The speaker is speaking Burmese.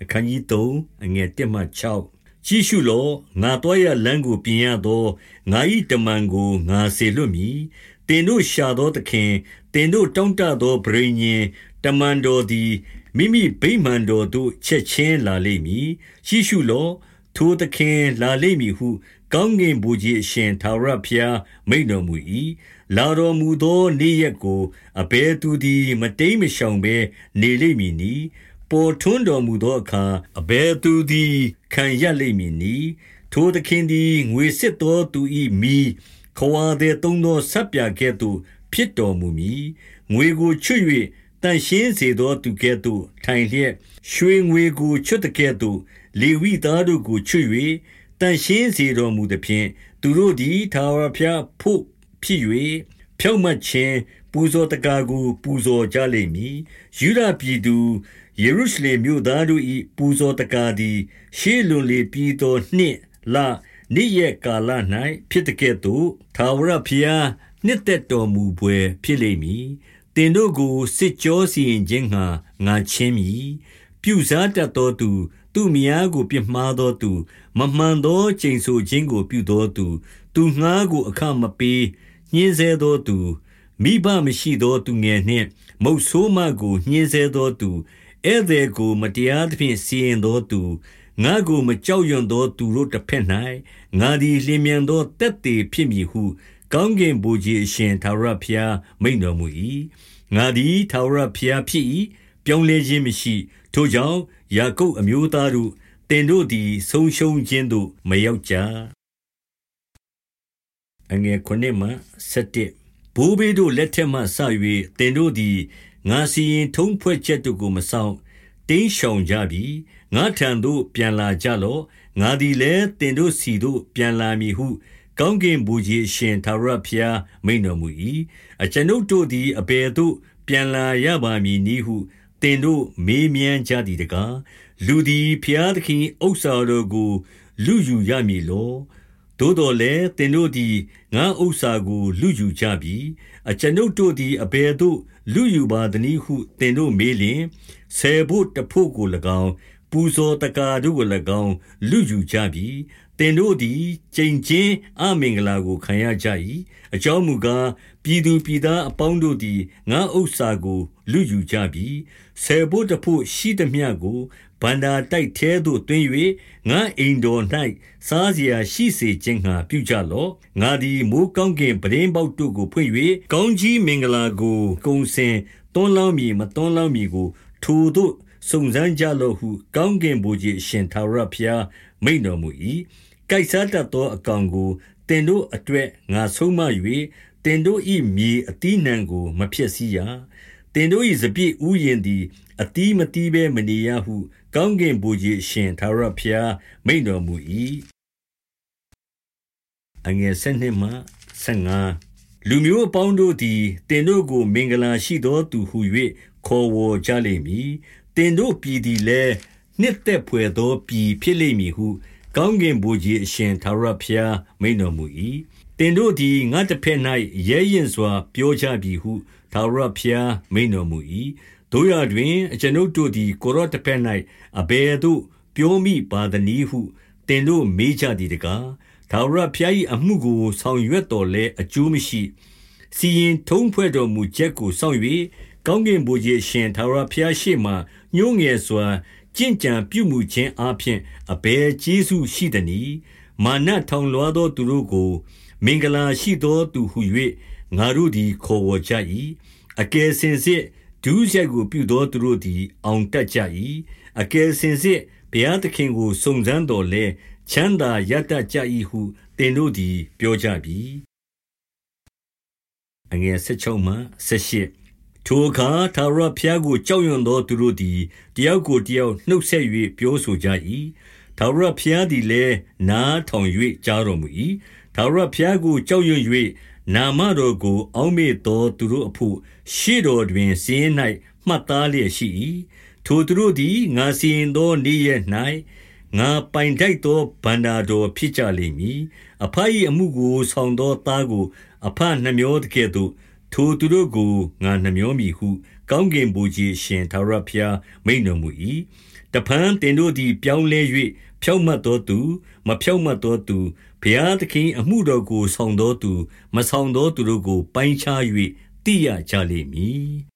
အခန်းကြီး3အငယ်1မှ6ကြည့်ရှုလောငါတော်ရလမ်းကိုပြင်ရသောငါ၏တမန်ကိုငါစေလွတ်မည်တင်တို့ရှာသောသခင်တင်တို့တောင့်တသောဗြိညင်တမန်တော်သည်မိမိဗိမာန်တော်သို့ချက်ချင်းလာလိမ့်မည်ကြည့်ရှုလောထိုသခင်လာလိမ့်မည်ဟုကောင်းကင်ဘုရားအရှင်သာရဖျားမိန်တော်မူ၏လာတော်မူသောနေ့ရက်ကိုအဘဲသူသည် မတိမ်မရှောင်ဘဲနေလိမ့်မည်နီ ပေါ်ထွန်းတော်မူသောအခါ အဘယ်သူသည် ခံရလိမ့်မည်နည်း ထိုသခင်သည် ငွေစစ်သောသူ၏မိခွာသည်သုံးသော ဆပ်ပြကဲ့သို့ ဖြစ်တော်မူမည် ငွေကိုချွတ်၍တန်ရှင်းစေသောသူကဲ့သို့ ထိုင်လျက် ရွှေငွေကို ချွတ်တဲ့ကဲ့သို့ လေဝိသားတို့ကို ချွတ်၍တန်ရှင်းစေတော်မူသည်ဖြင့် သူတို့သည်သာဝရဖျားဖို့ ဖြစ်၍ ဖြောက်မှတ်ခြင်းပူဇော်တကားကို ပူဇော်ကြလိမ့်မည်ယူဒပြည်သူယေရုရှလင်မြို့သားတို့၏ပူဇော်တကားသည် ရှေးလွန်လေပြီးသောနှစ်လနေ့ရက်ကာလ၌ဖြစ်တဲ့ကဲ့သို့သာဝရဖျားနှစ်သက်တော်မူပွဲဖြစ်လိမ့်မည်တင်တို့ကိုစစ်ကြောစီရင်ခြင်းငှာငါချင်းမည်ပြုစားတတ်သောသူ သူမယားကိုပြမှားသောသူ မမှန်သောချိန်ဆခြင်းကို ပြုသောသူ သူငှားကိုအခမပေး ညှင်းဆဲသောသူမိဘမရှိသောသူငယ်နှင့် မုတ်ဆိုးမကိုညှင်းဆဲသောသူဧည့်သည်ကိုမတရားသဖြင့်စီရင်သောသူငါကိုမကြောက်ရွံ့သောသူတို့တစ်ဖက်၌ငါသည်လျင်မြန်သောတက်သေးဖြစ်မည်ဟု ကောင်းကင်ဘုရားအရှင်သာရဖျားမိန်တော်မူ၏ငါသည်သာရဖျားဖြစ်၏ပြောင်းလဲခြင်းမရှိ ထိုကြောင့်ယာကုပ်အမျိုးသားတို့တင်တို့သည်ဆုံးရှုံးခြင်းသို့မရောက်ကြ အငယ်9မှ17ဘိုးဘေးတို့လက်ထက်မှဆ၍တင်တို့သည်ငါစီရင်ထုံးဖွဲ့ချက်တို့ကိုမဆောင်တင်းရှောင်ကြပြီငါထံသို့ပြန်လာကြလော့ငါသည်လည်းတင်တို့စီသို့ပြန်လာမည်ဟုကောင်းကင်ဘုရားရှင်သာရဖျားမိန်တော်မူ၏အကျွန်ုပ်တို့သည်အဘယ်သို့ပြန်လာရပါမည်နည်းဟုတင်တို့မေးမြန်းကြသည်တကားလူသည်ဖျားသခင်ဥစ္စာတော်ကို လူယူရမည်လော သို့တော်လည်းတင်တို့သည်ငါဥစ္စာကိုလူယူကြပြီအကျွန်ုပ်တို့သည်အဘယ်သို့လူယူပါသနည်းဟုသင်တို့မေးလျင်ဆယ်ဖို့တဖို့ကို၎င်းပူဇော်တကာတို့ကို၎င်းလူယူကြပြီတင်တို့သည်ကျင့်ချင်းအမင်္ဂလာကိုခံရကြ၏အကြောင်းမူကားပြည်သူပြည်သားအပေါင်းတို့သည်ငါဥစ္စာကို လူယူကြပြီဆယ်ဖို့တဖို့ရှိသည်မြကို ဗန္တာတိုက်သေးသို့တွင်၍ငါအိမ်တော်၌စားเสียရှိစေခြင်းငှာပြုကြလော့ငါသည်မိုးကောင်းကင်ပရင်းပေါက်တို့ကိုဖွင့်၍ကောင်းကြီးမင်္ဂလာကိုကုံစင်တွန်းလောင်းမည်မတွန်းလောင်းမည်ကိုထိုသို့စုံစမ်းကြလော့ဟု ကောင်းကင်ဘုရားရှင်သာရဖျားမိန်တော်မူ၏ကိုက်စားတတ်သောအကောင်ကိုတင်တို့အတွက်ငါဆုံးမ၍တင်တို့၏မြေအတိနံကိုမဖြစ်စီရတင်တို့၏စပြည့်ဥယျင်သည် အတီးမတီးဘဲမနေရဟု ကောင်းကင်ဘုရားရှင်သာရဖျားမိန်တော်မူ၏အငယ်၁၂မှ၁၅လူမျိုးအပေါင်းတို့သည်တင်တို့ကို မင်္ဂလာရှိသောသူဟု၍ခေါ်ဝေါ်ကြလိမ့်မည်တင်တို့ပြည်သည်လည်းနှစ်သက်ဖွယ်သောပြည်ဖြစ်လိမ့်မည်ဟုကောင်းကင်ဘုရားအရှင်သာရဖျားမိန်တော်မူ၏တင်တို့သည်ငါတစ်ဖက်၌ရဲရင်စွာ ပြောကြပြီဟုသာရဖျားမိန်တော်မူ၏ တို့ရတွင် အကျွန်ုပ်တို့သည် ကိုရော့တစ်ဖက်၌အဘယ်သို့ ပြောမိပါသနည်းဟုတင်တို့မေးကြသည်တကား ထာဝရဘုရား၏အမှုကို ဆောင်ရွက်တော်လဲအကျိုးမရှိ စီရင်ထုံးဖွဲ့တော်မူချက်ကို စောင့်၍ကောင်းကင်ဘုရားရှင် ထာဝရဘုရားရှိမှညှိုးငယ်စွာကြင်ကြံပြုမှုခြင်းအပြင်အဘယ်ကျေးဇူးရှိသနည်း မာနထောင်လွှားသော သူတို့ကို မင်္ဂလာရှိသောသူဟု၍ငါတို့သည် ခေါ်ဝေါ်ကြ၏အကယ်စင်စစ် ဒုစရိုက်ကိုပြုသောသူတို့သည် အောင်တတ်ကြ၏အကယ်စင်စစ်ဘုရားသခင်ကိုစုံစမ်းတော်လဲချမ်းသာရတတ်ကြ၏ဟုသင်တို့သည် ပြောကြပြီအငယ်16မှ18ထိုအခါသာရဖျားကိုကြောက်ရွံ့သောသူတို့သည်တယောက်ကိုတယောက်နှုတ်ဆက်၍ပြောဆိုကြ၏သာရဖျားသည်လည်းနားထောင်၍ကြားတော်မူ၏ သာရဖျားကို ကြောက်ရွံ့၍နာမတော်ကို အောက်မေ့သော သူတို့အဖို့ ရှေ့တော်တွင်စည်၌မှတ်သားလျက်ရှိ၏ထိုသူတို့သည် ငါစီရင်သောနေ့ရက်၌ငါပိုင်ထိုက်သောဗန္တာတော်ဖြစ်ကြလိမ့်မည်အဖ၏အမှုကို ဆောင်သောသားကိုအဖနှမျောတကဲ့သို့ ထိုသူတို့ကို ငါနှမျောမည်ဟု ကောင်းကင်ဗိုလ်ခြေအရှင် ထာဝရဘုရား မိန့်တော်မူ၏။တဖန်သင်တို့သည် ပြောင်းလဲ၍ ဖြောင့်မတ်သောသူ၊မဖြောင့်မတ်သောသူ၊ဘုရားသခင်၏အမှုတော်ကို ဆောင်သောသူ၊မဆောင်သောသူတို့ကို ပိုင်းခြား၍သိရကြလိမ့်မည်